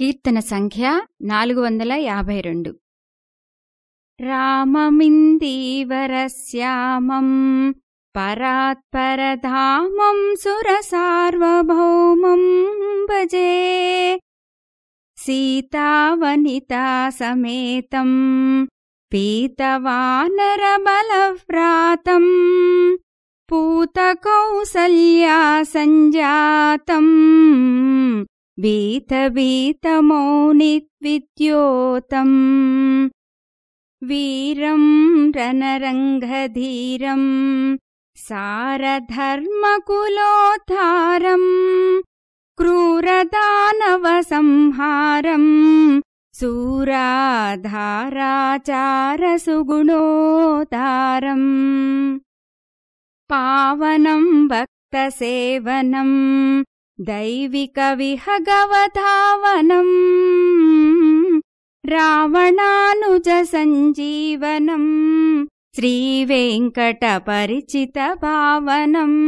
కీర్తన సంఖ్య నాలుగు వందల యాభై రెండు. రామమిందీవరశ్యామం పరాత్పరధామం సురసార్వభౌమం భజే. సీతావనితా సమేతం పీతవానరబలవ్రాతం పూతకౌసల్యా సంజాతం वीतवीतमो निद्योतम् वीरम् रनरङ्गधीरम् सारधर्मकुलोत्थारम् क्रूरदानवसंहारम् सूराधाराचारसुगुणोदारम् पावनम् भक्तसेवनम् दैविकविहगवधावनम् रावणानुजसञ्जीवनम् श्रीवेङ्कटपरिचितभावनम्